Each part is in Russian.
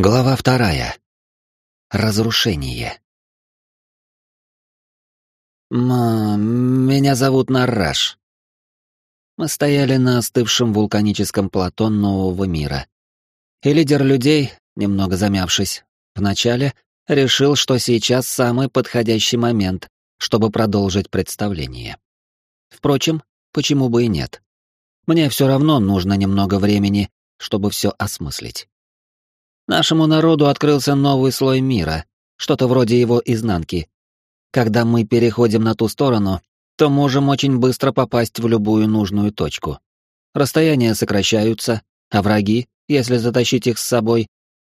Глава вторая. Разрушение. «Ма, меня зовут Нараш». Мы стояли на остывшем вулканическом плато нового мира. И лидер людей, немного замявшись, вначале решил, что сейчас самый подходящий момент, чтобы продолжить представление. Впрочем, почему бы и нет? Мне все равно нужно немного времени, чтобы все осмыслить. Нашему народу открылся новый слой мира, что-то вроде его изнанки. Когда мы переходим на ту сторону, то можем очень быстро попасть в любую нужную точку. Расстояния сокращаются, а враги, если затащить их с собой,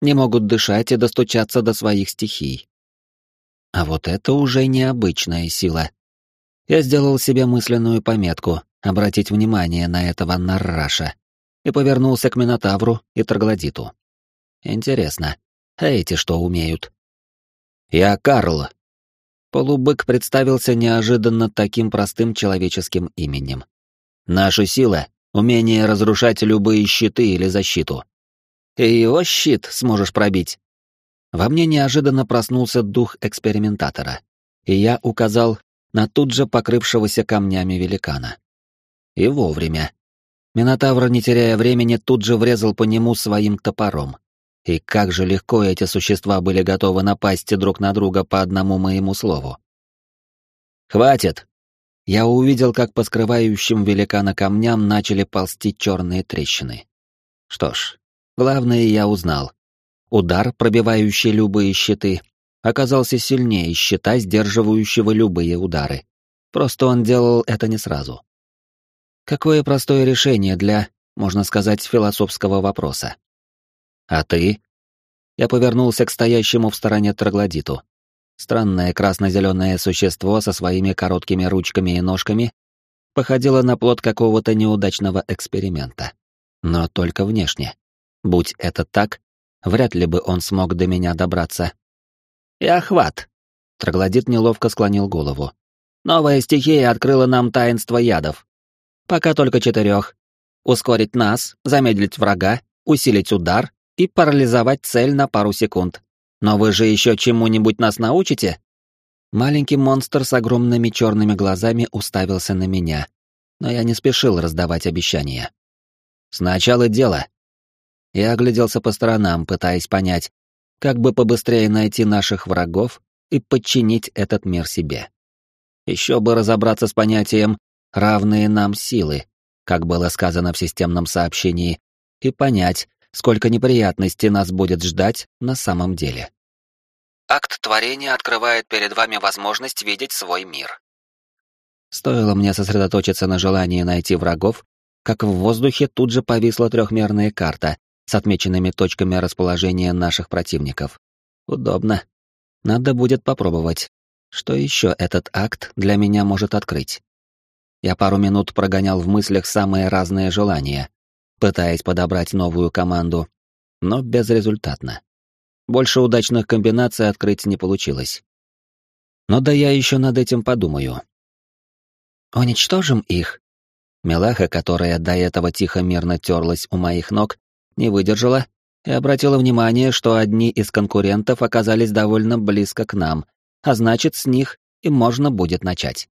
не могут дышать и достучаться до своих стихий. А вот это уже необычная сила. Я сделал себе мысленную пометку обратить внимание на этого Нарраша и повернулся к Минотавру и Троглодиту. Интересно, а эти что умеют? Я Карл. Полубык представился неожиданно таким простым человеческим именем. Наша сила — умение разрушать любые щиты или защиту. И его щит сможешь пробить. Во мне неожиданно проснулся дух экспериментатора, и я указал на тут же покрывшегося камнями великана. И вовремя. Минотавр, не теряя времени, тут же врезал по нему своим топором. И как же легко эти существа были готовы напасть друг на друга по одному моему слову. «Хватит!» Я увидел, как по скрывающим великана камням начали ползти черные трещины. Что ж, главное я узнал. Удар, пробивающий любые щиты, оказался сильнее щита, сдерживающего любые удары. Просто он делал это не сразу. Какое простое решение для, можно сказать, философского вопроса. «А ты?» Я повернулся к стоящему в стороне троглодиту. Странное красно-зеленое существо со своими короткими ручками и ножками походило на плод какого-то неудачного эксперимента. Но только внешне. Будь это так, вряд ли бы он смог до меня добраться. «И охват!» Троглодит неловко склонил голову. «Новая стихия открыла нам таинство ядов. Пока только четырех. Ускорить нас, замедлить врага, усилить удар и парализовать цель на пару секунд. Но вы же еще чему-нибудь нас научите? Маленький монстр с огромными черными глазами уставился на меня, но я не спешил раздавать обещания. Сначала дело. Я огляделся по сторонам, пытаясь понять, как бы побыстрее найти наших врагов и подчинить этот мир себе. Еще бы разобраться с понятием «равные нам силы», как было сказано в системном сообщении, и понять, сколько неприятностей нас будет ждать на самом деле. Акт творения открывает перед вами возможность видеть свой мир. Стоило мне сосредоточиться на желании найти врагов, как в воздухе тут же повисла трехмерная карта с отмеченными точками расположения наших противников. Удобно. Надо будет попробовать. Что еще этот акт для меня может открыть? Я пару минут прогонял в мыслях самые разные желания, пытаясь подобрать новую команду, но безрезультатно. Больше удачных комбинаций открыть не получилось. Но да я еще над этим подумаю. «Уничтожим их?» Мелаха, которая до этого тихо-мирно терлась у моих ног, не выдержала и обратила внимание, что одни из конкурентов оказались довольно близко к нам, а значит, с них и можно будет начать.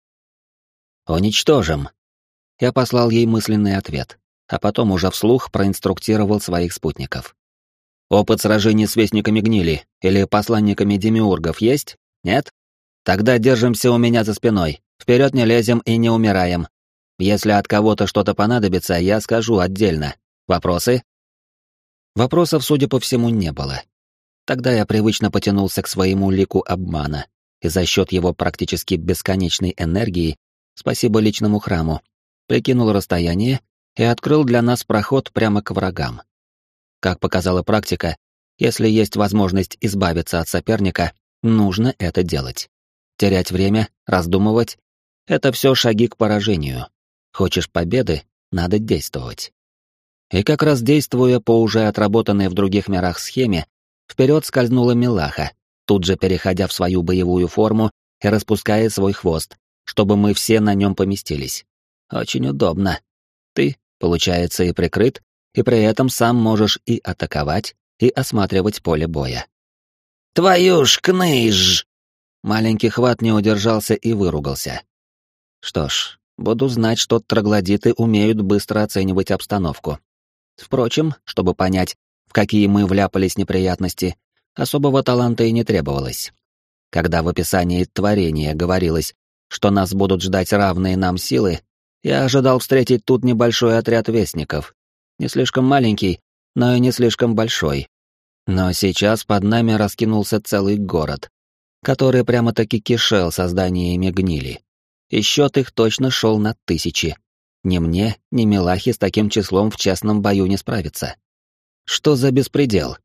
«Уничтожим». Я послал ей мысленный ответ а потом уже вслух проинструктировал своих спутников. «Опыт сражений с вестниками гнили или посланниками демиургов есть? Нет? Тогда держимся у меня за спиной, вперед не лезем и не умираем. Если от кого-то что-то понадобится, я скажу отдельно. Вопросы?» Вопросов, судя по всему, не было. Тогда я привычно потянулся к своему лику обмана, и за счет его практически бесконечной энергии, спасибо личному храму, прикинул расстояние и открыл для нас проход прямо к врагам. Как показала практика, если есть возможность избавиться от соперника, нужно это делать. Терять время, раздумывать — это все шаги к поражению. Хочешь победы — надо действовать. И как раз действуя по уже отработанной в других мирах схеме, вперед скользнула Милаха, тут же переходя в свою боевую форму и распуская свой хвост, чтобы мы все на нем поместились. Очень удобно. Ты Получается и прикрыт, и при этом сам можешь и атаковать, и осматривать поле боя. «Твою ж кныж!» Маленький хват не удержался и выругался. Что ж, буду знать, что троглодиты умеют быстро оценивать обстановку. Впрочем, чтобы понять, в какие мы вляпались неприятности, особого таланта и не требовалось. Когда в описании творения говорилось, что нас будут ждать равные нам силы, я ожидал встретить тут небольшой отряд вестников. Не слишком маленький, но и не слишком большой. Но сейчас под нами раскинулся целый город, который прямо-таки кишел созданиями гнили. И счет их точно шел на тысячи. Ни мне, ни Милахе с таким числом в честном бою не справиться. Что за беспредел?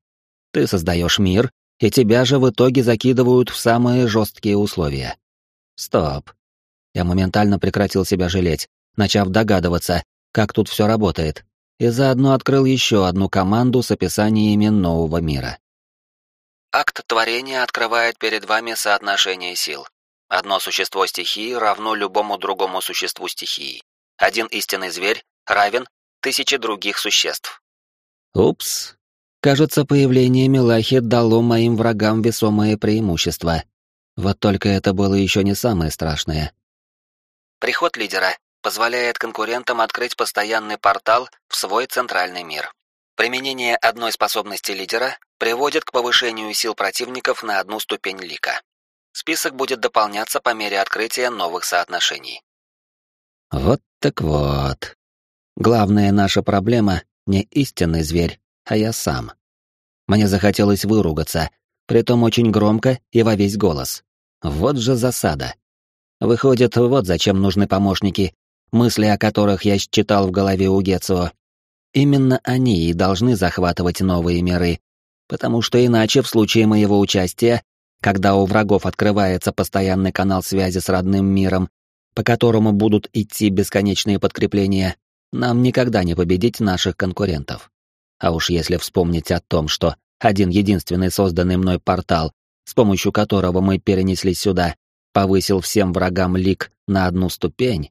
Ты создаешь мир, и тебя же в итоге закидывают в самые жесткие условия. Стоп. Я моментально прекратил себя жалеть, начав догадываться, как тут все работает, и заодно открыл еще одну команду с описаниями нового мира. Акт творения открывает перед вами соотношение сил. Одно существо стихии равно любому другому существу стихии. Один истинный зверь равен тысяче других существ. Упс. Кажется, появление Милахи дало моим врагам весомое преимущество. Вот только это было еще не самое страшное. Приход лидера позволяет конкурентам открыть постоянный портал в свой центральный мир. Применение одной способности лидера приводит к повышению сил противников на одну ступень лика. Список будет дополняться по мере открытия новых соотношений. Вот так вот. Главная наша проблема не истинный зверь, а я сам. Мне захотелось выругаться, притом очень громко и во весь голос. Вот же засада. Выходит, вот зачем нужны помощники, мысли о которых я считал в голове у Гецио. Именно они и должны захватывать новые миры, потому что иначе в случае моего участия, когда у врагов открывается постоянный канал связи с родным миром, по которому будут идти бесконечные подкрепления, нам никогда не победить наших конкурентов. А уж если вспомнить о том, что один единственный созданный мной портал, с помощью которого мы перенеслись сюда, повысил всем врагам лик на одну ступень,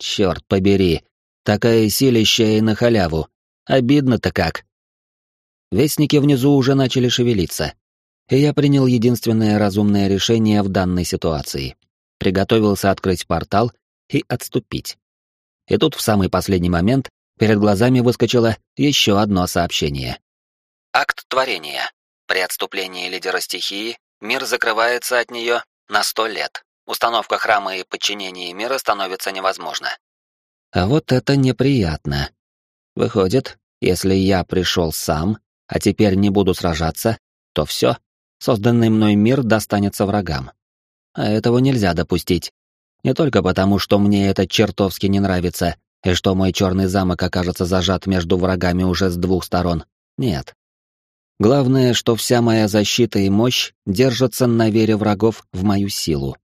Черт побери, такая силища и на халяву. Обидно-то как. Вестники внизу уже начали шевелиться. И я принял единственное разумное решение в данной ситуации. Приготовился открыть портал и отступить. И тут в самый последний момент перед глазами выскочило еще одно сообщение. Акт творения. При отступлении лидера стихии мир закрывается от нее на сто лет. Установка храма и подчинение мира становится невозможно. А вот это неприятно. Выходит, если я пришел сам, а теперь не буду сражаться, то все, созданный мной мир достанется врагам. А этого нельзя допустить. Не только потому, что мне это чертовски не нравится, и что мой черный замок окажется зажат между врагами уже с двух сторон. Нет. Главное, что вся моя защита и мощь держатся на вере врагов в мою силу.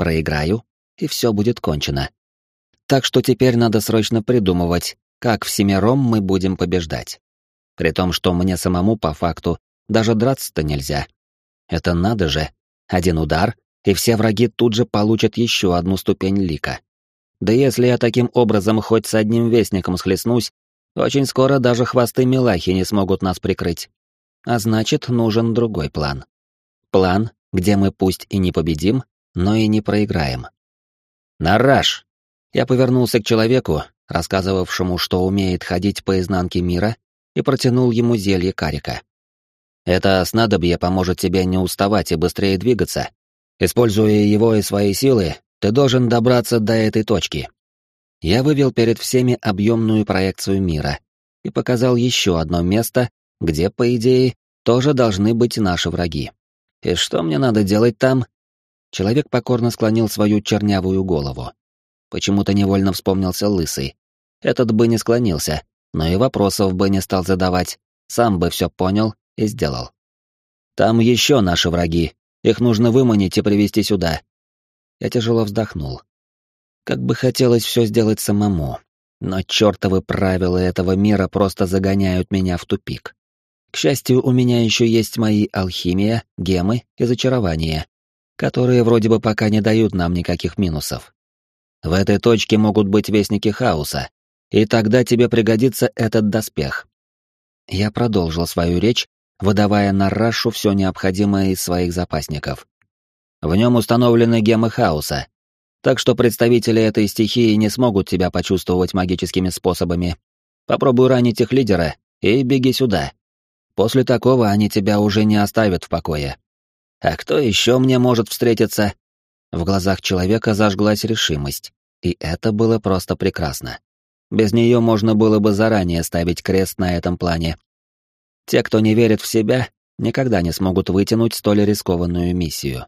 Проиграю, и все будет кончено. Так что теперь надо срочно придумывать, как всемиром мы будем побеждать. При том, что мне самому по факту даже драться-то нельзя. Это надо же. Один удар, и все враги тут же получат еще одну ступень лика. Да если я таким образом хоть с одним вестником схлестнусь, очень скоро даже хвосты Милахи не смогут нас прикрыть. А значит, нужен другой план. План, где мы пусть и не победим, но и не проиграем. «Нараш!» Я повернулся к человеку, рассказывавшему, что умеет ходить по изнанке мира, и протянул ему зелье карика. «Это снадобье поможет тебе не уставать и быстрее двигаться. Используя его и свои силы, ты должен добраться до этой точки». Я вывел перед всеми объемную проекцию мира и показал еще одно место, где, по идее, тоже должны быть наши враги. И что мне надо делать там, Человек покорно склонил свою чернявую голову. Почему-то невольно вспомнился лысый. Этот бы не склонился, но и вопросов бы не стал задавать, сам бы все понял и сделал. Там еще наши враги, их нужно выманить и привести сюда. Я тяжело вздохнул. Как бы хотелось все сделать самому, но чертовы правила этого мира просто загоняют меня в тупик. К счастью, у меня еще есть мои алхимия, гемы и зачарования, которые вроде бы пока не дают нам никаких минусов. В этой точке могут быть вестники хаоса, и тогда тебе пригодится этот доспех. Я продолжил свою речь, выдавая на Рашу все необходимое из своих запасников. В нем установлены гемы хаоса, так что представители этой стихии не смогут тебя почувствовать магическими способами. Попробуй ранить их лидера и беги сюда. После такого они тебя уже не оставят в покое. А кто еще мне может встретиться? В глазах человека зажглась решимость, и это было просто прекрасно. Без нее можно было бы заранее ставить крест на этом плане. Те, кто не верит в себя, никогда не смогут вытянуть столь рискованную миссию.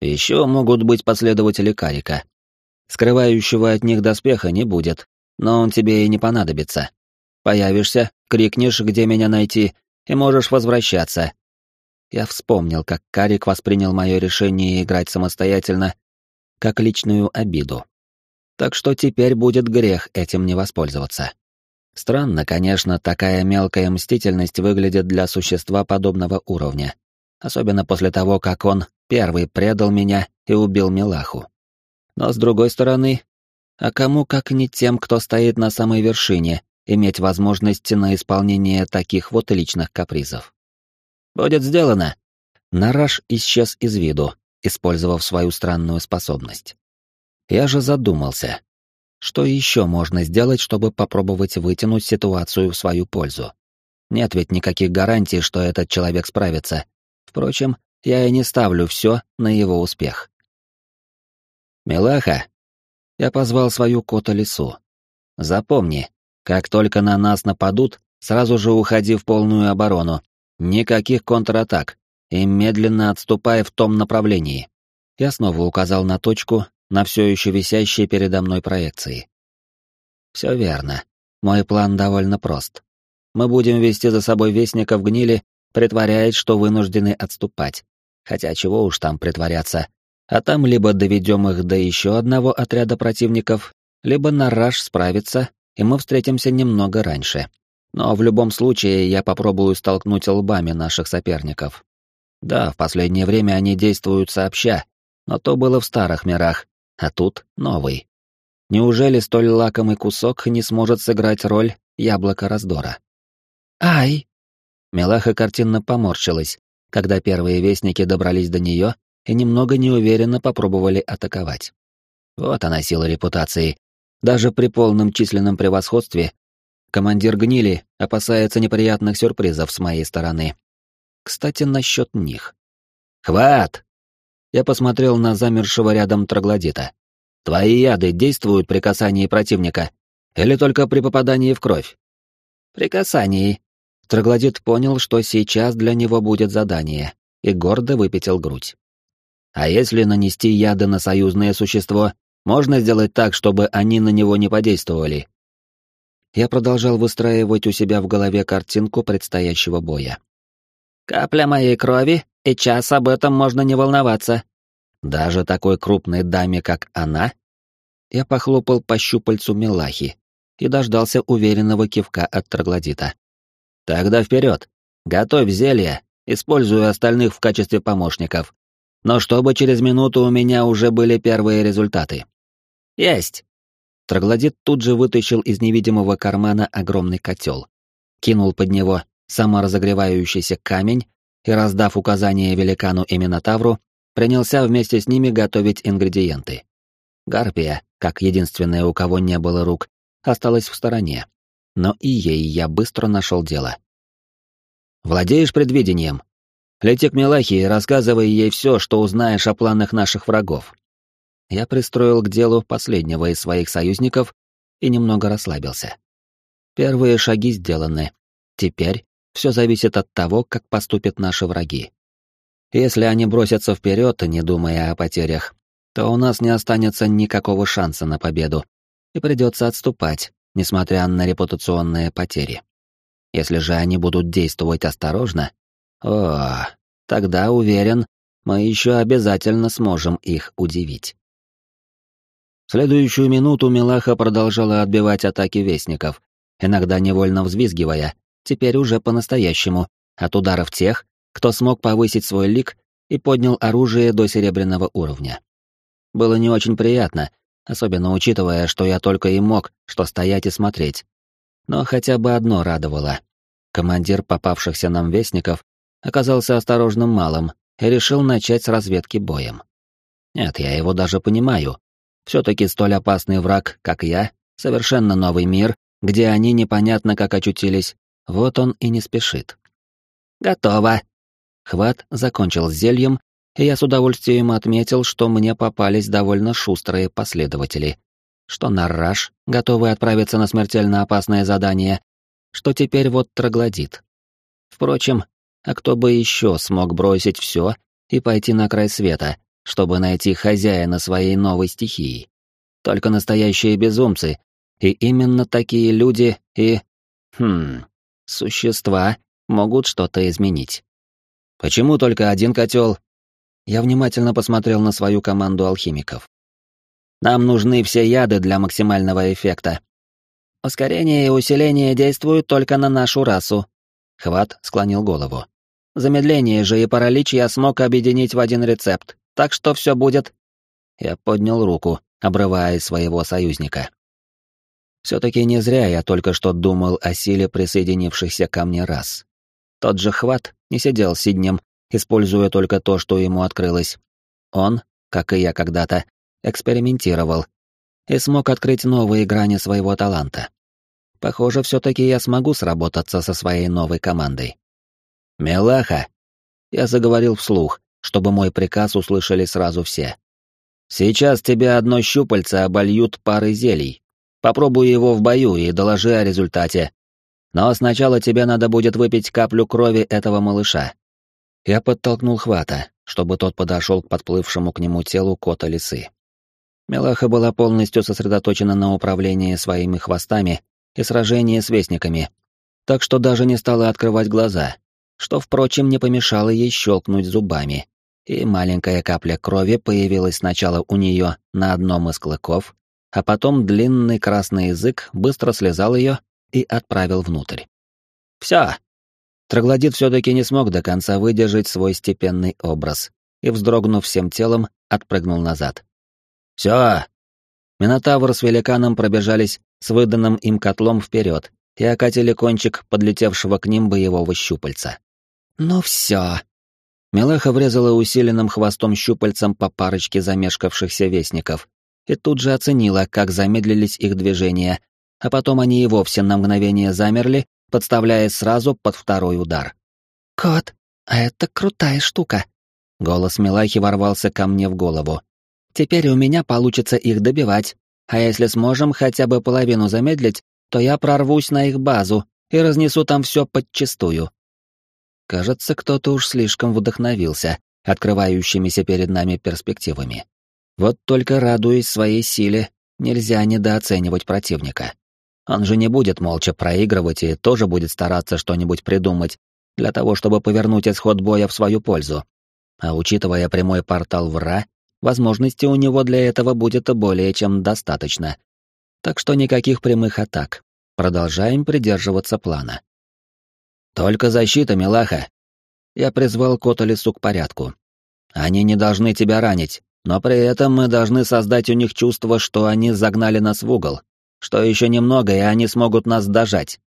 Еще могут быть последователи Карика. Скрывающего от них доспеха не будет, но он тебе и не понадобится. Появишься, крикнешь, где меня найти, и можешь возвращаться. Я вспомнил, как Карик воспринял мое решение играть самостоятельно, как личную обиду. Так что теперь будет грех этим не воспользоваться. Странно, конечно, такая мелкая мстительность выглядит для существа подобного уровня. Особенно после того, как он первый предал меня и убил Милаху. Но с другой стороны, а кому как не тем, кто стоит на самой вершине, иметь возможность на исполнение таких вот личных капризов. «Будет сделано!» Нараш исчез из виду, использовав свою странную способность. Я же задумался, что еще можно сделать, чтобы попробовать вытянуть ситуацию в свою пользу. Нет ведь никаких гарантий, что этот человек справится. Впрочем, я и не ставлю все на его успех. «Милаха!» Я позвал свою кота-лису. «Запомни, как только на нас нападут, сразу же уходи в полную оборону. Никаких контратак. И медленно отступай в том направлении. Я снова указал на точку, на все еще висящей передо мной проекции. Все верно. Мой план довольно прост. Мы будем вести за собой вестников гнили, притворяясь, что вынуждены отступать. Хотя чего уж там притворяться. А там либо доведем их до еще одного отряда противников, либо Нараш справится и мы встретимся немного раньше. Но в любом случае я попробую столкнуть лбами наших соперников. Да, в последнее время они действуют сообща, но то было в старых мирах, а тут новый. Неужели столь лакомый кусок не сможет сыграть роль яблока раздора? «Ай!» Мелаха картинно поморщилась, когда первые вестники добрались до нее и немного неуверенно попробовали атаковать. Вот она сила репутации, даже при полном численном превосходстве командир гнили опасается неприятных сюрпризов с моей стороны. Кстати, насчет них. «Хват!» Я посмотрел на замершего рядом троглодита. «Твои яды действуют при касании противника? Или только при попадании в кровь?» «При касании». Троглодит понял, что сейчас для него будет задание, и гордо выпятил грудь. «А если нанести яды на союзное существо, можно сделать так, чтобы они на него не подействовали. Я продолжал выстраивать у себя в голове картинку предстоящего боя. «Капля моей крови, и час об этом можно не волноваться». Даже такой крупной даме, как она? Я похлопал по щупальцу Мелахи и дождался уверенного кивка от троглодита. «Тогда вперед! Готовь зелье, используя остальных в качестве помощников. Но чтобы через минуту у меня уже были первые результаты. «Есть!» Троглодит тут же вытащил из невидимого кармана огромный котел, кинул под него саморазогревающийся камень и, раздав указание великану и Минотавру, принялся вместе с ними готовить ингредиенты. Гарпия, как единственная, у кого не было рук, осталась в стороне. Но и ей я быстро нашел дело. «Владеешь предвидением? Лети к Мелахе и рассказывай ей все, что узнаешь о планах наших врагов я пристроил к делу последнего из своих союзников и немного расслабился. Первые шаги сделаны. Теперь все зависит от того, как поступят наши враги. Если они бросятся вперед, не думая о потерях, то у нас не останется никакого шанса на победу, и придется отступать, несмотря на репутационные потери. Если же они будут действовать осторожно, о, тогда, уверен, мы еще обязательно сможем их удивить следующую минуту Милаха продолжала отбивать атаки вестников, иногда невольно взвизгивая, теперь уже по-настоящему, от ударов тех, кто смог повысить свой лик и поднял оружие до серебряного уровня. Было не очень приятно, особенно учитывая, что я только и мог, что стоять и смотреть. Но хотя бы одно радовало. Командир попавшихся нам вестников оказался осторожным малым и решил начать с разведки боем. Нет, я его даже понимаю. Все-таки столь опасный враг, как я, совершенно новый мир, где они непонятно как очутились, вот он и не спешит. «Готово!» Хват закончил зельем, и я с удовольствием отметил, что мне попались довольно шустрые последователи. Что Нарраш, готовый отправиться на смертельно опасное задание, что теперь вот троглодит. Впрочем, а кто бы еще смог бросить все и пойти на край света, чтобы найти хозяина своей новой стихии? Только настоящие безумцы, и именно такие люди и... Хм... Существа могут что-то изменить. Почему только один котел? Я внимательно посмотрел на свою команду алхимиков. Нам нужны все яды для максимального эффекта. Ускорение и усиление действуют только на нашу расу. Хват склонил голову. Замедление же и паралич я смог объединить в один рецепт, так что все будет... Я поднял руку, обрывая своего союзника. Все-таки не зря я только что думал о силе присоединившихся ко мне рас. Тот же хват не сидел сиднем, используя только то, что ему открылось. Он, как и я когда-то, экспериментировал и смог открыть новые грани своего таланта. Похоже, все-таки я смогу сработаться со своей новой командой. «Мелаха!» Я заговорил вслух, чтобы мой приказ услышали сразу все. «Сейчас тебя одно щупальце обольют парой зелий. Попробуй его в бою и доложи о результате. Но сначала тебе надо будет выпить каплю крови этого малыша. Я подтолкнул хвата, чтобы тот подошел к подплывшему к нему телу кота лисы. Мелаха была полностью сосредоточена на управлении своими хвостами и сражении с вестниками, так что даже не стала открывать глаза, что, впрочем, не помешало ей щелкнуть зубами, и маленькая капля крови появилась сначала у нее на одном из клыков, а потом длинный красный язык быстро слезал ее и отправил внутрь. Все. Троглодит все-таки не смог до конца выдержать свой степенный образ и, вздрогнув всем телом, отпрыгнул назад. Все. Минотавр с великаном пробежались с выданным им котлом вперед и окатили кончик подлетевшего к ним боевого щупальца. Ну все. Мелаха врезала усиленным хвостом щупальцем по парочке замешкавшихся вестников, и тут же оценила, как замедлились их движения, а потом они и вовсе на мгновение замерли, подставляясь сразу под второй удар. «Кот, а это крутая штука!» Голос Милахи ворвался ко мне в голову. «Теперь у меня получится их добивать, а если сможем хотя бы половину замедлить, то я прорвусь на их базу и разнесу там все подчистую». Кажется, кто-то уж слишком вдохновился открывающимися перед нами перспективами. Вот только радуясь своей силе, нельзя недооценивать противника. Он же не будет молча проигрывать и тоже будет стараться что-нибудь придумать для того, чтобы повернуть исход боя в свою пользу. А учитывая прямой портал вра, возможности у него для этого будет более чем достаточно. Так что никаких прямых атак. Продолжаем придерживаться плана. «Только защита, милаха!» Я призвал Котолесу к порядку. «Они не должны тебя ранить, но при этом мы должны создать у них чувство, что они загнали нас в угол, что еще немного, и они смогут нас дожать.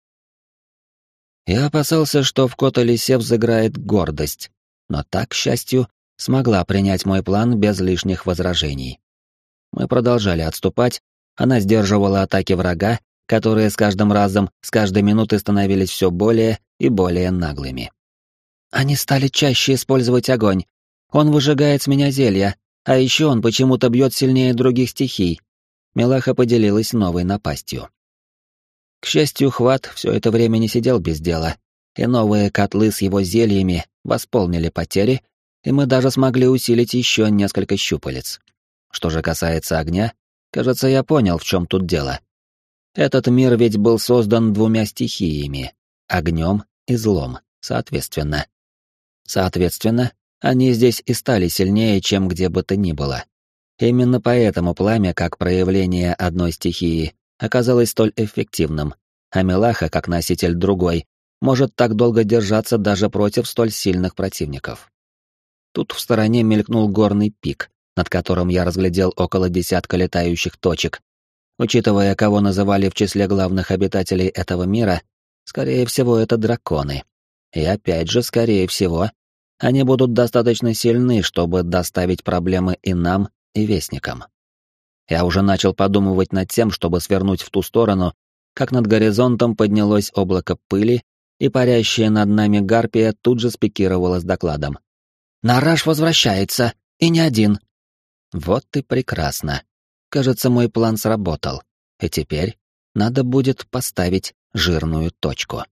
Я опасался, что в Кота Лисе взыграет гордость, но так, к счастью, смогла принять мой план без лишних возражений. Мы продолжали отступать, она сдерживала атаки врага, которые с каждым разом, с каждой минутой становились все более и более наглыми. Они стали чаще использовать огонь. Он выжигает с меня зелья, а еще он почему-то бьет сильнее других стихий. Мелаха поделилась новой напастью. К счастью, Хват все это время не сидел без дела, и новые котлы с его зельями восполнили потери, и мы даже смогли усилить еще несколько щупалец. Что же касается огня, кажется, я понял, в чем тут дело. Этот мир ведь был создан двумя стихиями — огнем и злом, соответственно. Соответственно, они здесь и стали сильнее, чем где бы то ни было. Именно поэтому пламя, как проявление одной стихии, оказалось столь эффективным, а Мелаха, как носитель другой, может так долго держаться даже против столь сильных противников. Тут в стороне мелькнул горный пик, над которым я разглядел около десятка летающих точек. Учитывая, кого называли в числе главных обитателей этого мира, Скорее всего, это драконы. И опять же, скорее всего, они будут достаточно сильны, чтобы доставить проблемы и нам, и вестникам. Я уже начал подумывать над тем, чтобы свернуть в ту сторону, как над горизонтом поднялось облако пыли, и парящая над нами гарпия тут же спикировала с докладом. «Нараш возвращается, и не один». Вот и прекрасно. Кажется, мой план сработал. И теперь надо будет поставить жирную точку.